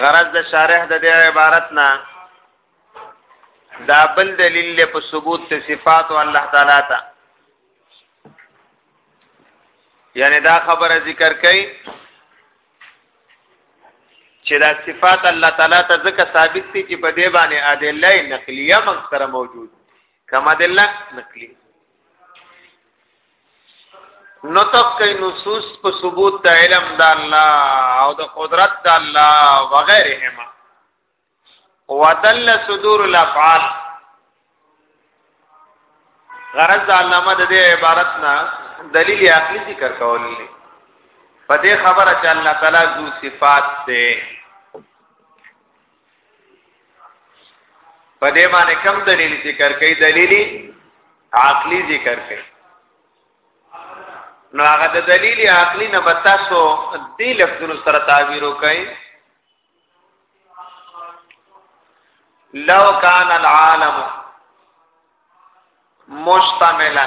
غرض د شارح د دې عبارت نه دا بل دلیل له په ثبوت ته صفات او الله تعالی ته یعنی دا خبره ذکر کړي چې دا صفات الله تعالی ته ځکه ثابت دي چې په دې باندې ادله نقلیه مکثره موجود کما دلله نقلی نطق کوي نصوص په ثبوت د علم د الله او د قدرت د الله وغيرهما ودل صدور الافعال غرض د علامه د دې عبارت نه دلیل عقلی ذکر کول دي په دې خبره چې الله تعالی ذو صفات دی په دې باندې کم دلیل ذکر کوي دلیلی عقلی ذکر کوي نو هغه د دلیل عقلی نه بتاسو دې لفظونو سره تعبیر وکړي لو کان العالم مشتملا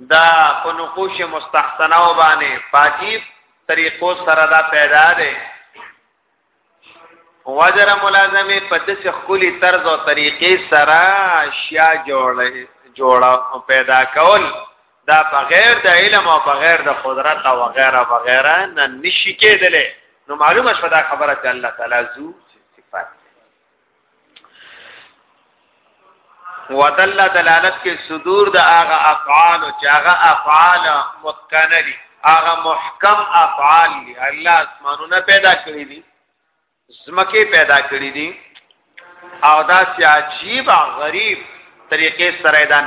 دا په نقوش مستحسنه او باندې پاجیب طریقو سره دا پیدا ده وجر ملازمه په دسه خولي طرز او طریقې سره اشیاء جوړه جوړه پیدا کول دا بغیر د علم او بغیر د قدرت او غیره وغیره نه نشي کېدلی نو معلومه شوه دا خبره چې الله تعالی زو ودل دلالت کې صدور د هغه افعال او چې هغه افعال متقنه دي هغه محکم افعال دي الله اسمانونه پیدا کړی دي زمکه پیدا کړی دي او دا چې عجیب غریب طریقې سره دا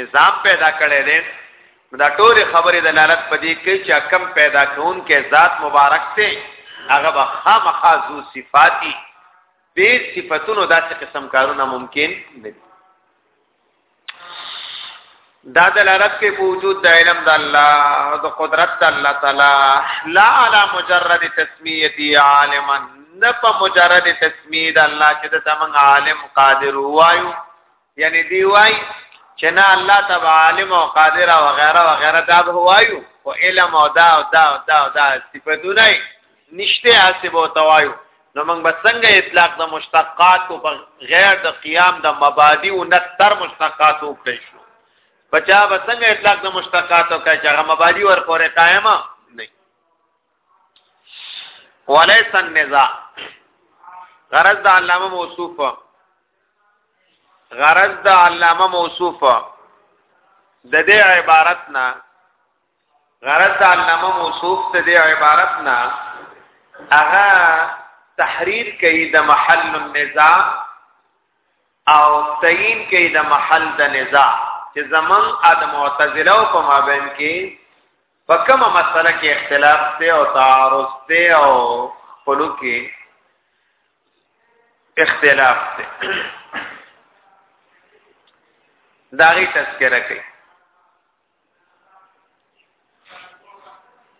نظام پیدا کړی دی دا ټول خبره دلالت پدې کوي چې کم پیدا کون کې ذات مبارک ته هغه به خامخا ذو صفاتی بے صفتونو داسې قسم کارونه ممکن نه دي دا دلالت کوي په وجود د علم د الله او د قدرت د الله تعالی لا على مجرد تسميتي عالما نه په مجرد تسميه د الله چې د تمن عالم قادر وایو یعنی دی وای چې نه الله تبع عالم او قادر او غیره او غیره دا به وایو او علم او دا او دا او دا, دا صفاتونه نشته حسب او توایو نو موږ به څنګه اطلاق د مشتقات او غیر د قیام د مبادی او نکتر مشتقات وکړي شو بچا به څنګه اطلاق د مشتقات او کچا غ مبادی ور پورې قائمه نه وليس النزاع غرض د علامه موصوف غرض د علامه موصوف د دې عبارت نه غرض د علامه موصوف د دې عبارت نه هغه تحریر کوي د محل النزاع او تعین کوي د محل د نزاع چې زمون د معتزله او په مابین کې په کومه مسله کې اختلاف دی او تعارض دی او خلو کې اختلاف دی دا غي تذکرہ کوي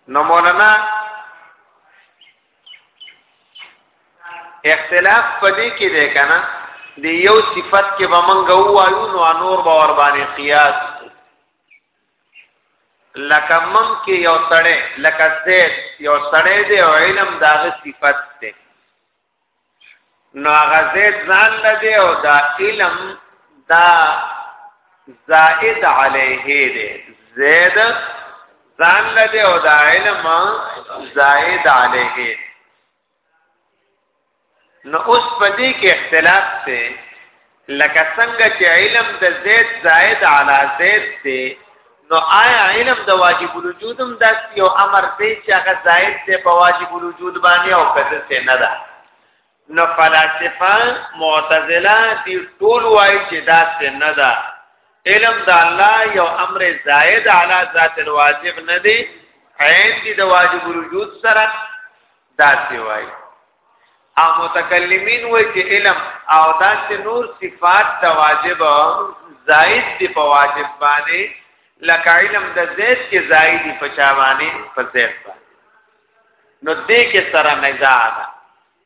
نو مولانا اختلاف پدې کې دی کنه د یو صفت کې به منګو وایو نو انور باور باندې قیاس لکه مم کې یو سړی لکه زید یو سړی دی او علم داغه صفت دی نو هغه زید ځان لدی او دا علم دا زائد علیه دی زید ځان لدی او دا علم زائد علیه دی نو اوس په دې کې اختلاف دی لکه څنګه چې علم د زید زائد علی زید دی نو آیا علم د واجب الوجود هم داس یو امر دی چې هغه زائد دی په واجب الوجود باندې او کده څه نه ده نو فلاسفه معتزله دی ټول وایي چې داس نه ده علم د الله یو امر زائد علی ذات الواجب نه دی عین دي د واجب الوجود سره دا سی وای او متکلمین وای چې علم او دا چې نور صفات د واجب زائد دی په واجب باندې لکه علم د زید کې زائد دی په چا باندې په زید باندې نو دې کې سره نزاع ده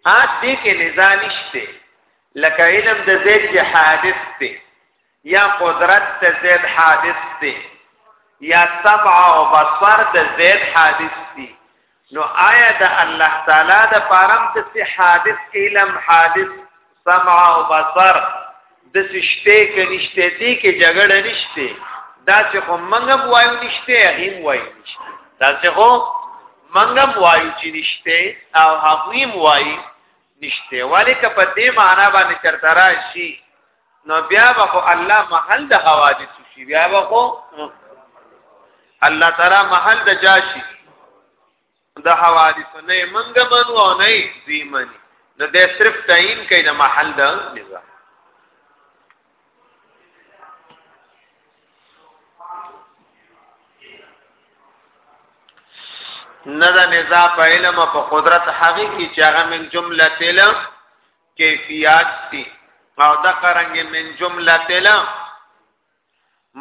ها دې کې نزاع نشته لکه علم د زید کې حادث دی یا قدرت د زید حادث دی یا سمع او بصر د زید حادث دی نو آیا د الله تعالی د پارم د سی حادث علم حادث سمع او بصر د سشته کې نشته دي کې جګړه نشته دا چې خو منګم وایو نشته هیم وایو نشته دا چې خو منګم وایو چې نشته او هغویم وایي نشته ولیک په دې معنا باندې چرته راشي نو بیا به خو الله محل د حوادث شي بیا به خو الله تعالی محل د جاشي د حوادث نه منګ منو او نه دی منی نو د صرف تعین کوي د محل د نظام نه د نزا په علم په قدرت هغه کی چې هغه من جمله تل کیفیات دي او د قرنګ من جمله تلا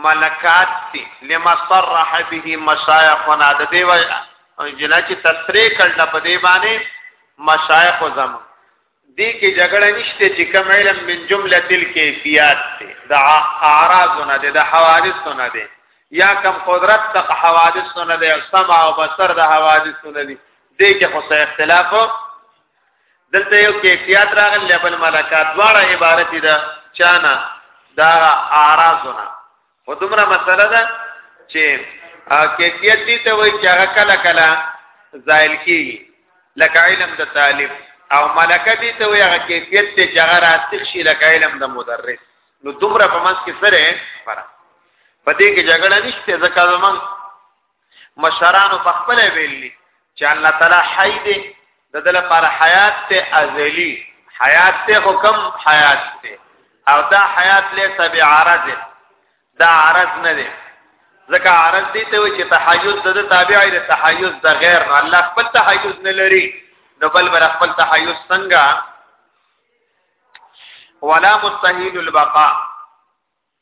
ملکات دي لما صرح به مشایخنا د دی وای جنا چې تصریح کړل په دی باندې مشایخ زم دي کې جګړه نشته چې کوم علم من جمله تل کیفیات دي د اعراضونه دي د حوادثونه دي یا کم قدرت تق حوادثونه دي او سمع او بصر د حوادثونه دي دې کې خو اختلاف دلته یو کیفیت راغل لبل ملکات دواړه عبارت ده چانه دا اعراضونه خو دومره مسله ده چې کیفیت دي ته وایي چې هغه کله کله زائل کیږي لکه علم د طالب او ملکه دي ته وایي هغه کیفیت ته جګه راسخ شي لکه علم د مدرس نو دومره په منځ کې سره فرق پدې کې جګړه نشته ځکه زمونږ مشرانو په خپل ویلي چې الله تعالی حي دی د دل پر حیات ته ازلی حیات ته حکم حیات ته او دا حیات له سبع عرض دا عرض نه دی ځکه عرض دي ته وي چې تحیز د تابع دی تحیز د غیر نه الله خپل تحیز نه لري نو بل بر خپل تحیز څنګه ولا مستحیل البقاء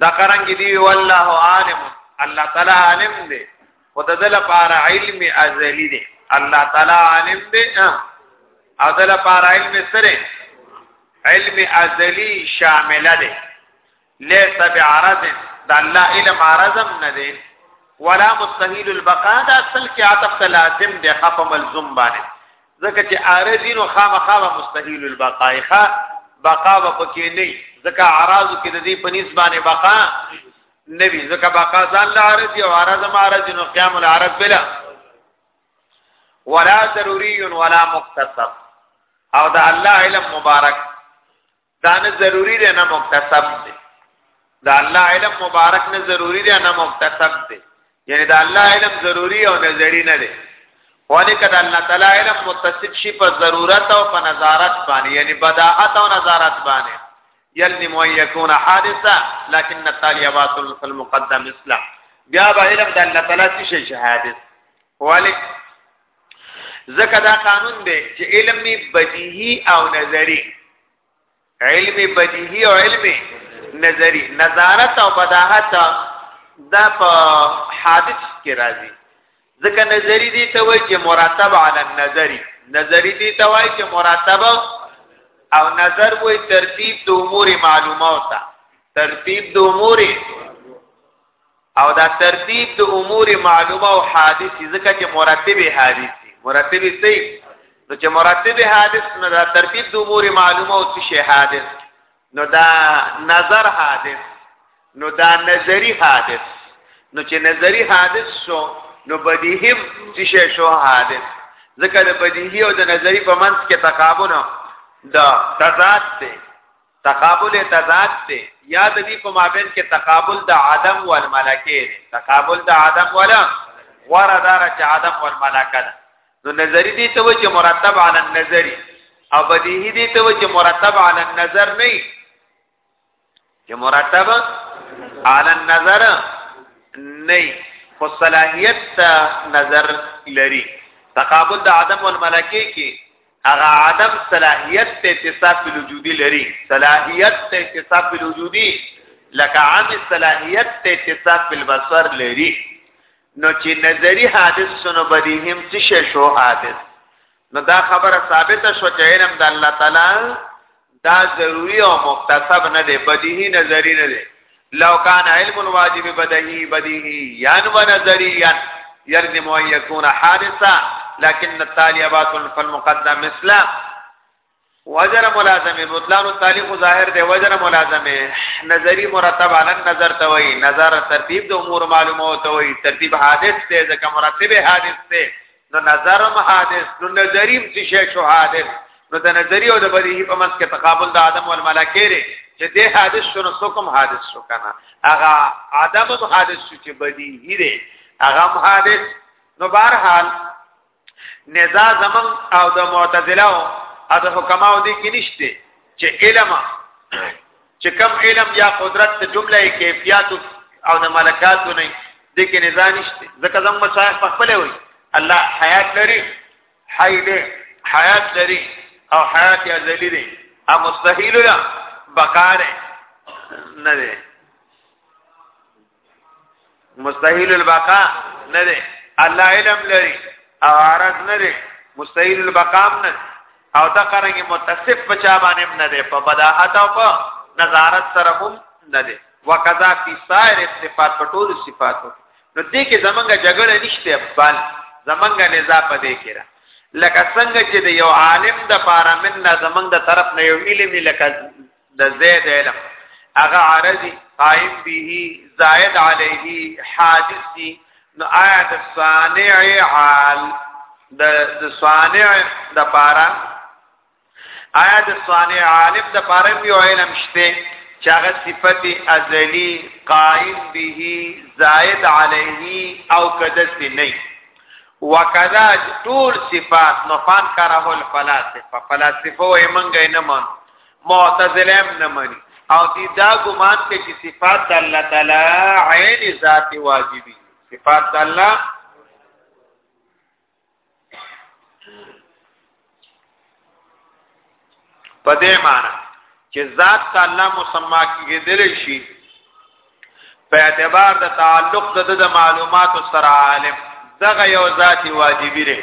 دا قرانګي دی والله عالم الله تعالی عالم دی او د دل پار علم ازلی دی الله تعالی عالم دی او دل پار علم سره علم ازلی شامل دی ليس بعرض د الله علم عرضم نه دی ولا مستحيل البقاء دا اصل کې عطف لازم دی خف ملزوم باندې ځکه چې عارضی نو خامخا مستحیل البقایخه بقا و پکې نه ځکه عارض کې د دې په نسبانه بقا نبی ځکه بقا ځان له عارض او عارض ما عارض نو قیام العارض بلا ولا ضروری ولا مختصر او دا الله علم مبارک دا نه ضروری دی نه مکتسب دی دا الله علم مبارک نه ضروری دی نه مکتسب دی یعنی دا الله علم ضروری او نظری نه دی ولی کدا الله تعالی علم متصف شي په ضرورت او په نظارت باندې یعنی بداعت او نظارت باندې یلزم ان یکون حادثا لكن التالیبات المقدم اسلام بیا به علم د الله تعالی شي شهادت ولی ځکه دا قانون دی چې علم بدیهی او نظری علم بدیهی او علم نظری نظارت او بداحت دا په حادث کې راځي ځکه نظری دی ته وایي چې مرتب علی النظری نظری دی ته وایي چې مرتب او نظر وایي ترتیب د امور معلومات ترتیب د امور او دا ترتیب د امور معلومه او حادث ځکه چې مرتب حادث دي مرتب سي نو چې مرتب حادث نو دا ترتیب د امور معلومه او څه شي حادث نو دا نظر حادث نو دا نظری حادث نو چې نظری حادث شو نو بدیهی څه شي شو حادث ځکه د بدیهی او د نظری په منځ کې تقابل دا تضاد دی تقابل تضاد دی یا د دې په مابین کې تقابل د عدم والملکه دی تقابل د عدم ولا غره دار چې عدم والملکه ده نو نظری دی ته چې مرتب علی النظری او بدیهی دی ته چې مرتب علی النظر نه چې مرتب علی النظر نه خو صلاحیت نظر لري تقابل د عدم والملکه کې هغه عدم صلاحیت ته اتصاف الوجودی لري صلاحیت ته اتصاف الوجودی لکه عام صلاحیت ته اتصاف البصر لري نو چې نظری حادث شنو بدی هم څه شو حادث نو دا خبره ثابته شو چې علم د الله تعالی دا ضروری او مکتسب نه دی بدیهی نظری نه دی لو کان علم الواجب بدیهی بدیهی یان و نظری یان یلزم ان یکون حادثا لكن التالي باطل فالمقدم مثل وجر ملازمه بطلان التالي خو ظاهر دی وجر ملازمه نظری مرتب علی النظر توي نظر ترتیب د امور معلومه توي ترتیب حادث ته ځکه مرتب حادث ته نو نظرم حادث نو نظریم څه شی شو حادث نو د نظری او د بدیهی په منځ کې تقابل د آدم او الملائکه لري چې د حادث شنو څوکم حادث شو کنه هغه آدم هم حادث شو چې بدیهی دی هغه هم حادث نو بهر حال نزا زمن او د معتزله او د حکماو دي کې نشته چې علم چې کم علم یا قدرت ته جمله کیفیت او د ملکات نه د کې نزان نشته ځکه زم مشایخ په خپل وي الله حیات لري حی دی حیات لري او حیات یا ذلی دی ا مستحیل لا بقاره نه دی مستحيل البقاء نه دی الله علم لري او عارض نه دی مستحيل البقاء نه او دا قرنګي متصف په چا باندې نه دی په بداحت او په نظارت سره هم نه دی وکذا فی سائر صفات په ټول صفاتو نو دې کې زمونږ جګړه نشته بل زمونږ نزا په دې کې را لکه څنګه چې د یو عالم د پاره من نه زمونږ د طرف نه یو علم لکه د زید علم هغه عارضی قائم به زائد علیه حادث دی نو آیا د صانع حال د د صانع د پارا آیا د صانع عالم د پارا یو علم شته چې هغه صفت ازلی قائم به زائد علیه او کدس نه وکذا ټول صفات نفان کراه الفلاسفه فلاسفه یې منګې نه مان معتزله نه مني او دی دا ګمان کوي چې صفات د الله تعالی عین ذات واجبي صفات د الله په دې معنی چې ذات د الله مسما کېدل شي په اعتبار د تعلق د د معلوماتو سره عالم دغه یو ذاتي واجبي دی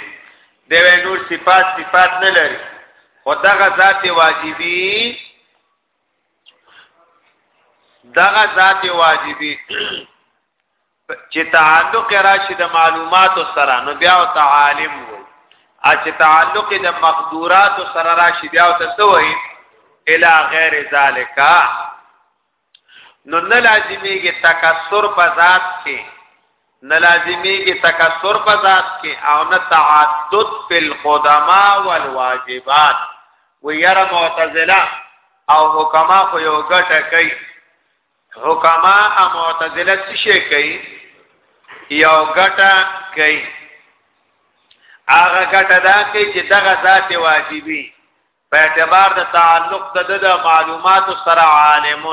دی وای نور صفات صفات نه لري خو دغه ذات واجبي دغه ذات واجبي چې تعلق راشي د معلومات سره نو بیا او تعالم وي ا چې تعلق د مقدورات سره راشي بیا او تسوي الى غیر ذالک نو نه لازمیږي تکثر په ذات کې نه لازمیږي تکثر په ذات کې او نه تعدد فی القدما والواجبات و یرا معتزله او حکما خو یو ګټه کوي حکما او معتزله څه شي کوي یو ګټه کوي هغه ګټه دا کوي چې دغه ذات واجبي په اعتبار د تعلق د د معلومات سره عالم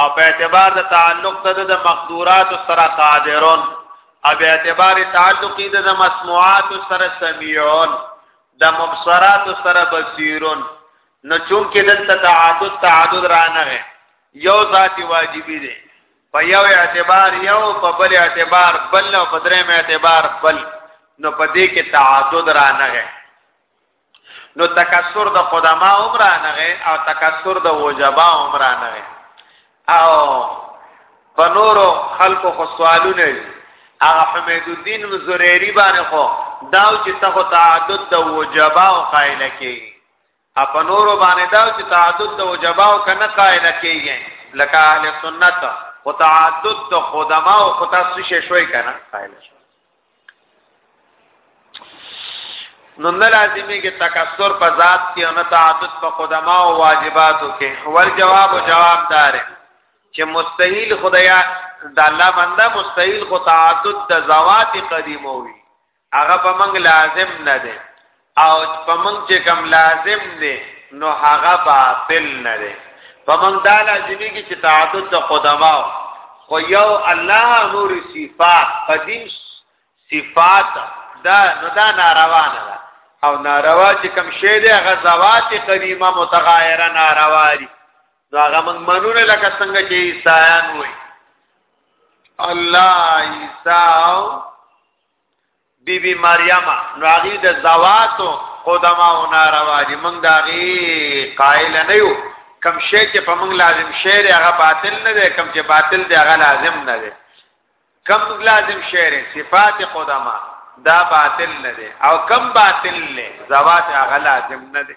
او په اعتبار د تعلق د د مقدورات سره قادرون او په اعتبار تعلق د د مسموعات سره سميعون د مبصرات سره بصيرون نو چون کې دلته تعدد تعدد را نه یو ذاتی واجبی دی په یو اعتبار یو په بل اعتبار بل او په دریم اعتبار بل نو په دې کې تعدد را نه نو تکثر د قدما عمره نه او تکثر د وجبا عمره نه او په نورو خلکو خو سوالونه دي هغه حمید الدین زریری باندې خو دا چې ته تعدد د وجبا او قائل کی اپ نور باندې دا چې تعدد د وجبا او کنه قائل کیږي لکه اهل سنت او تعدد د خدما او خطا شوي کنه قائل شوي نو نه لازمي کې تکثر په ذات کې او نه تعدد په قدما او واجباتو کې ور جواب او جواب دار چې مستحیل خدایا د الله بنده مستحیل خو تعدد د زوات قدیمو وي هغه په منګ لازم نه ده او په موږ چې کوم لازم دی نو هغه باطل نه دی په موږ دا لازمي کې چې تعدد د قدماو خو یو الله نور صفات قدیم صفات دا نو دا ناروا نه ده او ناروا چې کوم شی دی هغه ذوات قدیمه متغایره ناروا دي دا هغه موږ منونه لکه څنګه چې عیسایان وایي الله عیسی بی بی مریم نو هغه د زوات او قدما او ناروا دي موږ دا غي قائل نه یو کم شی چې په موږ لازم شعر هغه باطل نه دی کم چې باطل دی هغه لازم نه دی کم لازم شعر صفات قدما دا باطل نه دی او کم باطل نه زوات هغه لازم نه دی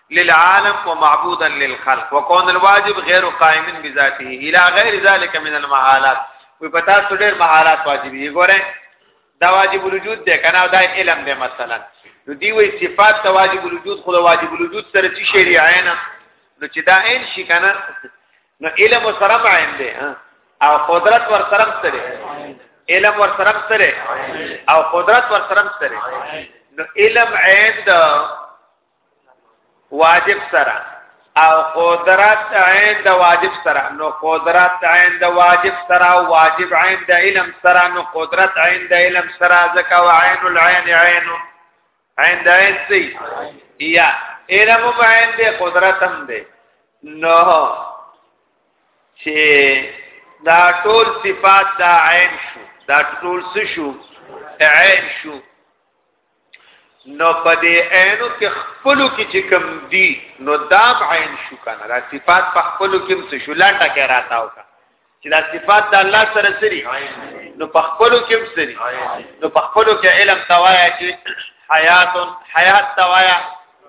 للعالم ومعبودا للخلق وكون الواجب غير قائم بذاته الى غير ذلك من المحالات وي پتا څو ډېر محالات واجب دي ګوره دا واجب الوجود ده کنه دا علم ده مثلا نو دی وی صفات ته واجب الوجود خو واجب الوجود سره چې شری عین نو چې دا عین شي کنه نو علم سره عین دی او قدرت ور سره سره علم ور سره سره او قدرت ور سره سره نو علم عین د واجب سره او قدرت عین د واجب سره نو قدرت عین د واجب سره او واجب عین د علم سره نو قدرت عین د علم سره ځکه و عین العین عین عین د عین سی یا علم هم عین دی قدرت هم دی نو چې دا ټول صفات دا عین شو دا ټول څه شو عین شو نو په دې عینو کې خپلو کې چې کم دی نو دام عین شو کنه دا صفات په خپلو کې څه شو لانټه کې راتاو کا چې دا صفات د الله سره سری نو په خپلو کې سری نو په خپلو کې علم توایا چې حیات حیات توایا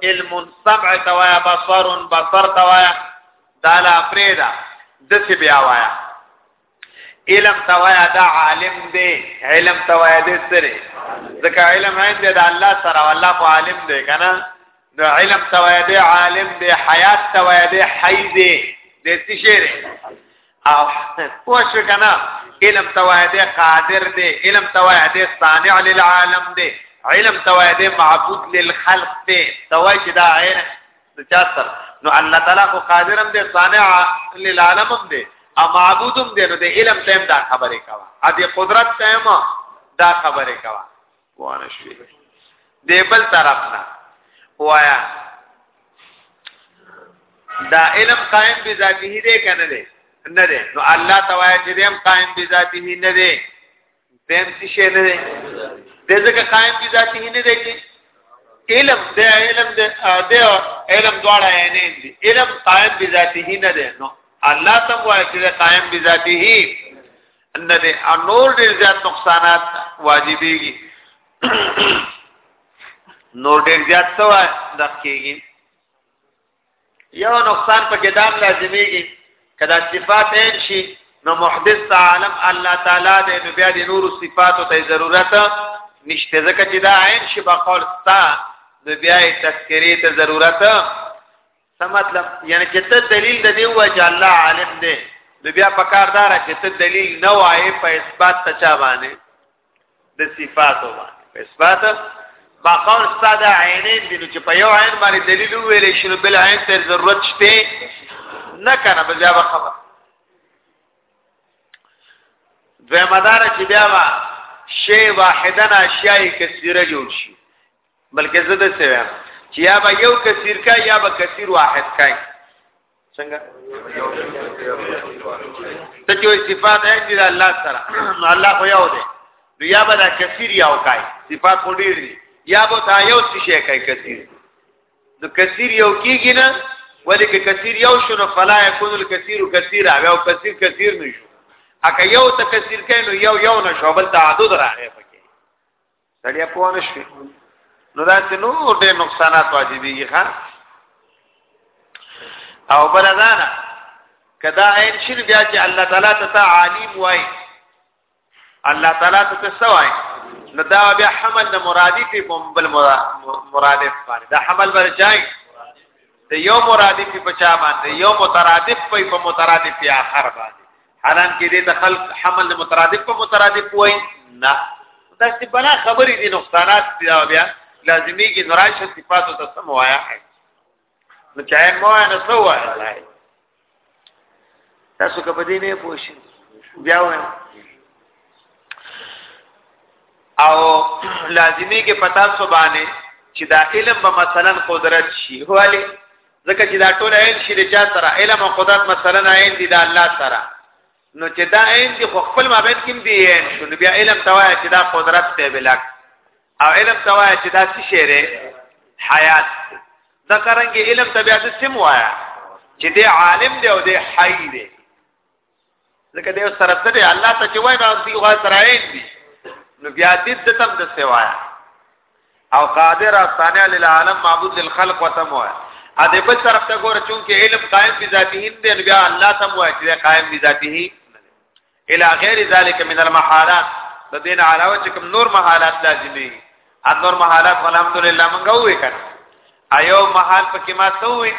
علم سمع توایا بصر بصر توایا دا لا فریدا د څه بیا وایا علم توایا دا عالم دی علم توایا دې سره ځکه علم عین دی دا الله سره الله خو عالم دی کنه نو علم توایا دې عالم دی حیات توایا دې حی دی دې څه شعر او پوښ کنه علم توایا دې قادر دی علم توایا دې صانع للعالم دی علم توایا دې معبود للخلق دی توایا چې دا عین د چا سره نو الله تعالی خو قادرم دی صانع للعالمم دی او معبودم دی نو د علم تیم دا خبرې کوا ا دې قدرت تیم دا خبرې کوا وانه شوی دی بل طرف نه وایا دا علم قائم بذاته دی کنه دی نه دی نو الله تعالی چې دیم قائم بذاته نه دی دیم څه شي نه دی د ځکه قائم دي ذاتي نه دی چې علم د علم د د علم دواړه عینې دي علم قائم دي ذاتي نه دی نو الله تم وایي چې قائم دي ذاتي ان د انور ډیر زیات نقصانات واجبېږي نور ډیر زیات څه وایي د کېږي یو نقصان په کتاب لازمیږي کدا صفات عین شي نو محدث عالم الله تعالی دې نو بیا د نور صفاتو ته ضرورت نشته ځکه چې دا عین شي په قول ستا نو بیا یې تذکری ته ضرورت څه مطلب یعنی چې ته دلیل د دې وجه الله عالم دې نو بیا پکاردار چې ته دلیل نه وایې په اثبات ته چا باندې د صفاتو باندې اثبات ما قول استاد عینین دي چې په یو عین باندې دلیل ویلې شي نو بل عین ته ضرورت شته نه کنه بل بیا خبر دوی مدار چې بیا ما شی واحدن اشیاء کثیره جوړ شي بلکې زده څه وایم چې یا به یو کثیر کا یا به کثیر واحد کای څنګه ته چې صفات یې د الله سره نو الله خو یو دی نو یا به دا کثیر یو کوي صفات خو ډیر دي یا به تا یو څه شي کوي کثیر نو کثیر یو کیږي نه ولی که کثیر یو شنو فلا یکون الکثیر کثیر او کثیر کثیر نشو اکه یو ته کثیر کینو یو یو نشو بل تعدد راغی پکې سړیا په ونه شي نو دا چې نو ډېر نقصانات واجبېږي ښا او بل دا نه کدا عین شین بیا چې الله تعالی ته عالم وای الله تعالی ته څه وای نو دا بیا حمل د مرادی په بل مرادف باندې دا حمل ورچای د یو مرادف په چا باندې یو مترادف په مترادف اخر باندې حالان کې دې د خلق حمل مترادف په مترادف وای نه دا چې بلا خبرې دي نقصانات دي بیا لازمي کې نراشه صفات او تسم وایا ہے نو چاہے مو نه سو وایا لای تاسو کبه دې نه پوښ بیا وایم او لازمي کې پتا سو باندې چې دا علم به مثلا قدرت شي هواله ځکه چې دا ټول عین شي د چا سره علم او قدرت مثلا عین دي د الله سره نو چې دا عین دي خو خپل مابین کې دی عین شو نو بیا علم توای چې دا قدرت ته بلک او علم توای چې دا څه شی دی حیات دا څنګه علم ته بیا څه سم وایا چې دی عالم دی او دی حی دی ځکه دیو سره څه دی الله ته چې وای نو دی غوا سره عین دی نو بیا دې د تم د سوایا او قادر ثانیا للعالم معبود للخلق وتم وای ا دې بل طرف ته ګور چون کې علم قائم بذاته دی نو بیا الله تم وای چې قائم بذاته الى غیر ذلك من المحالات د دین علاوه چې کوم نور محالات لازم دي ان نور محالات الحمدلله مونږ وې کړ ایو محال پکې ما ته وې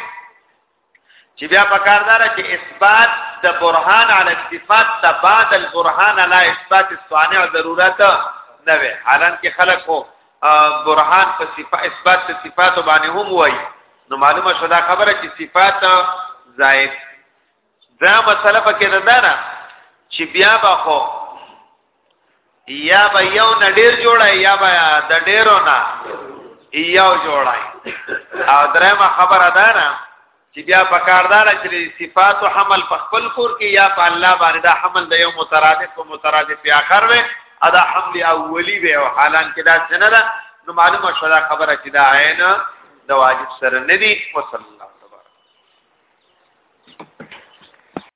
چې بیا په کار دار چې اثبات د برهان علی اکتفات تباد البرهان علی اثبات الصانع ضرورت نه وي حالان کې خلق هو برهان په صفات اثبات د صفات باندې هم وایي نو معلومه شو دا خبره چې صفات زائد دا مسله پکې ده نه چې بیا به خو یا به یو نه ډیر جوړای یا به د ډیرو نه یو جوړای او درېمه خبره ده نه چې بیا په کاردار چې صفات او حمل په خپل کور کې یا په الله باندې دا حمل د یو مترادف او مترادف په اخر وي ادا حمل اولی وي او حالان کې دا څنګه ده نو معلومه شوه دا خبره چې دا عین د واجب سره ندي وصلی